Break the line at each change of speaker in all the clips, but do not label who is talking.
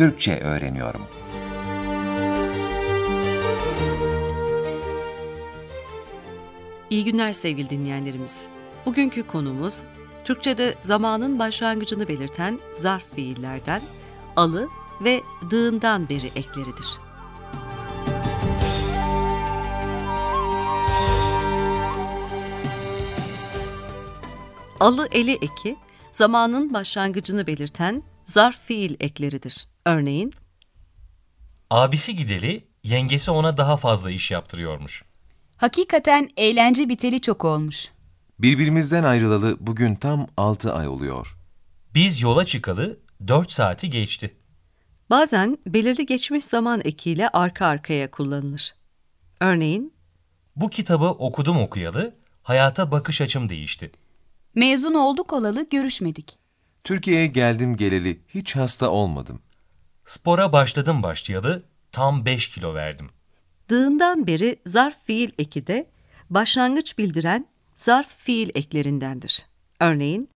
Türkçe öğreniyorum.
İyi günler sevgili dinleyenlerimiz. Bugünkü konumuz Türkçe'de zamanın başlangıcını belirten zarf fiillerden alı ve dığından beri ekleridir. Alı eli eki zamanın başlangıcını belirten zarf fiil ekleridir. Örneğin
Abisi gideli, yengesi ona daha fazla iş yaptırıyormuş.
Hakikaten eğlence biteli çok olmuş.
Birbirimizden ayrılalı bugün tam 6 ay oluyor.
Biz yola çıkalı 4 saati geçti.
bazen belirli geçmiş zaman ekiyle arka arkaya kullanılır. Örneğin
Bu kitabı okudum okuyalı, hayata bakış açım değişti.
Mezun olduk olalı görüşmedik.
Türkiye'ye geldim geleli hiç hasta olmadım.
Spora başladım başlayalı, tam 5 kilo verdim.
Dığından beri zarf fiil eki de başlangıç bildiren zarf fiil eklerindendir. Örneğin,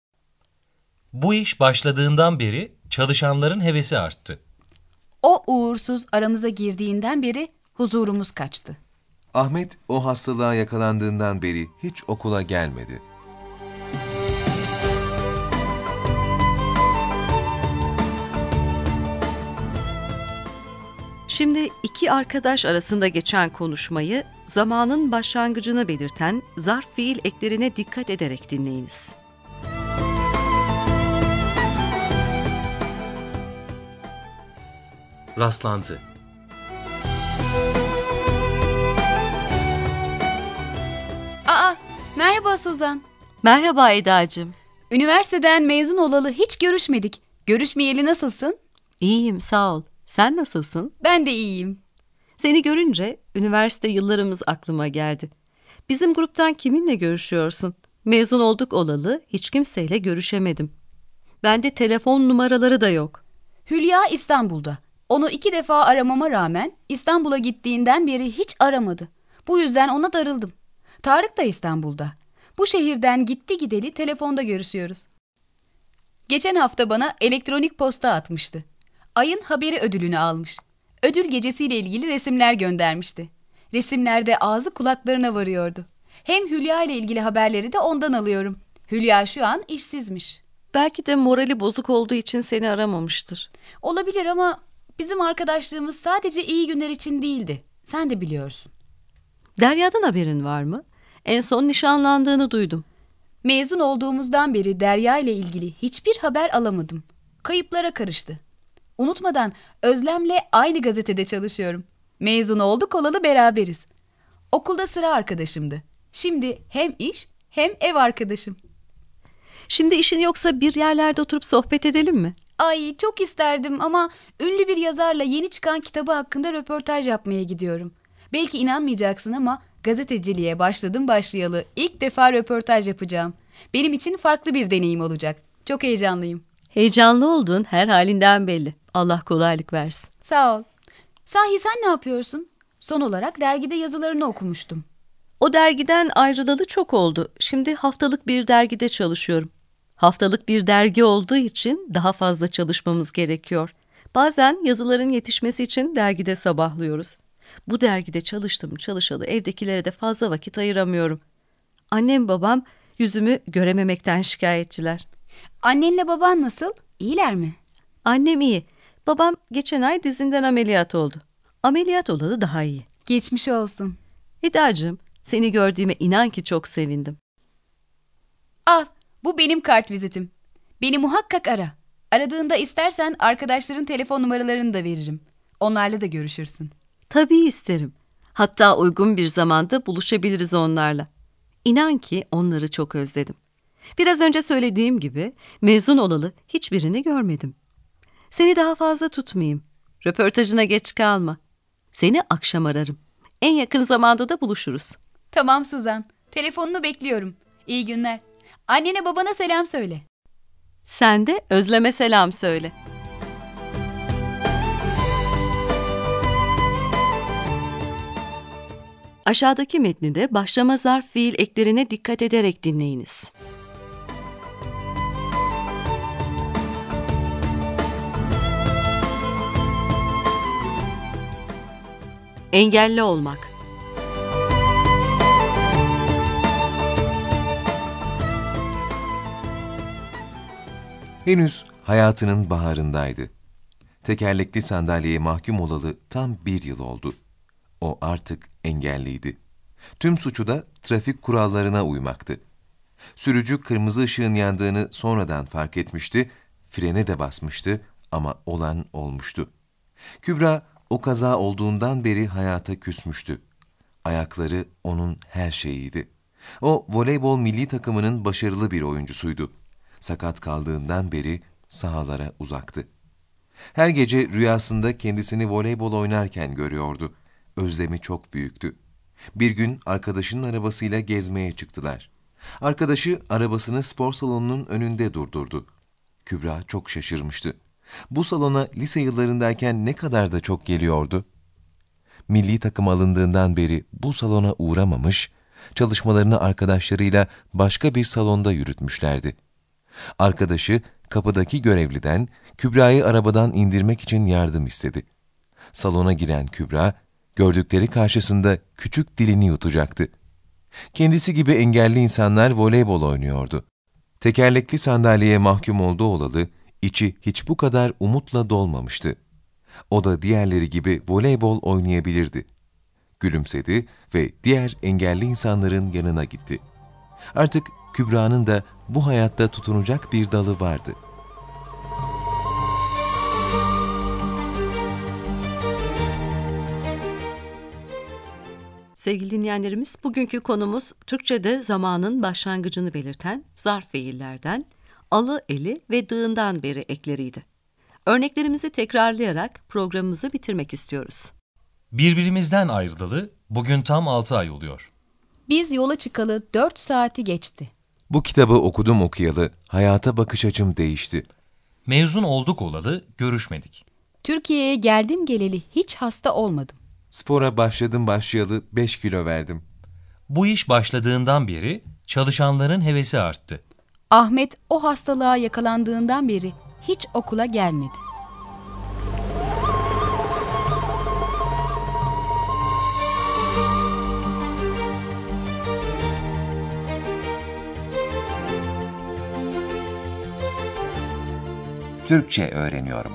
Bu iş başladığından beri çalışanların hevesi arttı.
O uğursuz aramıza girdiğinden beri huzurumuz kaçtı.
Ahmet o hastalığa yakalandığından beri hiç okula gelmedi.
Şimdi iki arkadaş arasında geçen konuşmayı zamanın başlangıcını belirten zarf fiil eklerine dikkat ederek dinleyiniz.
Rastlantı
Aa, merhaba Suzan.
Merhaba Eda'cığım.
Üniversiteden mezun olalı hiç görüşmedik. Görüşmeyeli nasılsın?
İyiyim sağ ol. Sen nasılsın?
Ben de iyiyim.
Seni görünce üniversite yıllarımız aklıma geldi. Bizim gruptan kiminle görüşüyorsun? Mezun olduk olalı hiç kimseyle görüşemedim. Bende telefon numaraları da yok.
Hülya İstanbul'da. Onu iki defa aramama rağmen İstanbul'a gittiğinden beri hiç aramadı. Bu yüzden ona darıldım. Tarık da İstanbul'da. Bu şehirden gitti gideli telefonda görüşüyoruz. Geçen hafta bana elektronik posta atmıştı. Ayın haberi ödülünü almış. Ödül gecesiyle ilgili resimler göndermişti. Resimlerde ağzı kulaklarına varıyordu. Hem Hülya ile ilgili haberleri de ondan alıyorum. Hülya şu an işsizmiş.
Belki de morali bozuk olduğu için seni aramamıştır.
Olabilir ama bizim arkadaşlığımız sadece iyi günler için değildi. Sen de biliyorsun.
Derya'dan haberin var mı? En son nişanlandığını duydum.
Mezun olduğumuzdan beri Derya ile ilgili hiçbir haber alamadım. Kayıplara karıştı. Unutmadan Özlem'le aynı gazetede çalışıyorum. Mezun olduk olalı beraberiz. Okulda sıra arkadaşımdı. Şimdi hem iş hem ev arkadaşım.
Şimdi işin yoksa bir yerlerde oturup sohbet edelim mi?
Ay çok isterdim ama ünlü bir yazarla yeni çıkan kitabı hakkında röportaj yapmaya gidiyorum. Belki inanmayacaksın ama gazeteciliğe başladım başlayalı ilk defa röportaj yapacağım. Benim için farklı bir deneyim olacak. Çok heyecanlıyım.
Heyecanlı olduğun her halinden belli. Allah kolaylık versin.
Sağ ol. Sahi sen ne yapıyorsun? Son olarak dergide yazılarını okumuştum.
O dergiden ayrılalı çok oldu. Şimdi haftalık bir dergide çalışıyorum. Haftalık bir dergi olduğu için daha fazla çalışmamız gerekiyor. Bazen yazıların yetişmesi için dergide sabahlıyoruz. Bu dergide çalıştım çalışalı evdekilere de fazla vakit ayıramıyorum. Annem babam yüzümü görememekten şikayetçiler.
Annenle baban nasıl? İyiler mi?
Annem iyi. Babam geçen ay dizinden ameliyat oldu. Ameliyat olalı daha iyi.
Geçmiş olsun.
Eda'cığım seni gördüğüme inan ki çok sevindim.
Al, bu benim kart vizitim. Beni muhakkak ara. Aradığında istersen arkadaşların telefon numaralarını da veririm. Onlarla da görüşürsün.
Tabii isterim. Hatta uygun bir zamanda buluşabiliriz onlarla. İnan ki onları çok özledim. Biraz önce söylediğim gibi mezun olalı hiçbirini görmedim. Seni daha fazla tutmayayım. Röportajına geç kalma. Seni akşam ararım. En yakın zamanda da buluşuruz.
Tamam Suzan. Telefonunu bekliyorum. İyi günler. Annene babana selam söyle.
Sen de Özlem'e selam söyle. Aşağıdaki metni de başlama zarf fiil eklerine dikkat ederek dinleyiniz. Engelli olmak.
Henüz hayatının baharındaydı. Tekerlekli sandalyeye mahkum olalı tam bir yıl oldu. O artık engelliydi. Tüm suçu da trafik kurallarına uymaktı. Sürücü kırmızı ışığın yandığını sonradan fark etmişti, frene de basmıştı ama olan olmuştu. Kübra o kaza olduğundan beri hayata küsmüştü. Ayakları onun her şeyiydi. O voleybol milli takımının başarılı bir oyuncusuydu. Sakat kaldığından beri sahalara uzaktı. Her gece rüyasında kendisini voleybol oynarken görüyordu. Özlemi çok büyüktü. Bir gün arkadaşının arabasıyla gezmeye çıktılar. Arkadaşı arabasını spor salonunun önünde durdurdu. Kübra çok şaşırmıştı. Bu salona lise yıllarındayken ne kadar da çok geliyordu. Milli takım alındığından beri bu salona uğramamış, çalışmalarını arkadaşlarıyla başka bir salonda yürütmüşlerdi. Arkadaşı kapıdaki görevliden Kübra'yı arabadan indirmek için yardım istedi. Salona giren Kübra, gördükleri karşısında küçük dilini yutacaktı. Kendisi gibi engelli insanlar voleybol oynuyordu. Tekerlekli sandalyeye mahkum olduğu olalı, içi hiç bu kadar umutla dolmamıştı. O da diğerleri gibi voleybol oynayabilirdi. Gülümsedi ve diğer engelli insanların yanına gitti. Artık Kübra'nın da bu hayatta tutunacak bir dalı vardı.
Sevgili dinleyenlerimiz, bugünkü konumuz Türkçe'de zamanın başlangıcını belirten zarf fiillerden, alı, eli ve dığından beri ekleriydi. Örneklerimizi tekrarlayarak programımızı bitirmek istiyoruz.
Birbirimizden ayrılalı bugün tam 6 ay oluyor.
Biz yola çıkalı 4 saati geçti.
Bu kitabı okudum okuyalı, hayata bakış açım değişti.
Mezun olduk olalı görüşmedik.
Türkiye'ye geldim geleli hiç hasta olmadım.
Spora başladım başlayalı 5 kilo verdim.
Bu iş başladığından beri çalışanların hevesi arttı.
Ahmet o hastalığa yakalandığından beri hiç okula gelmedi.
Türkçe öğreniyorum.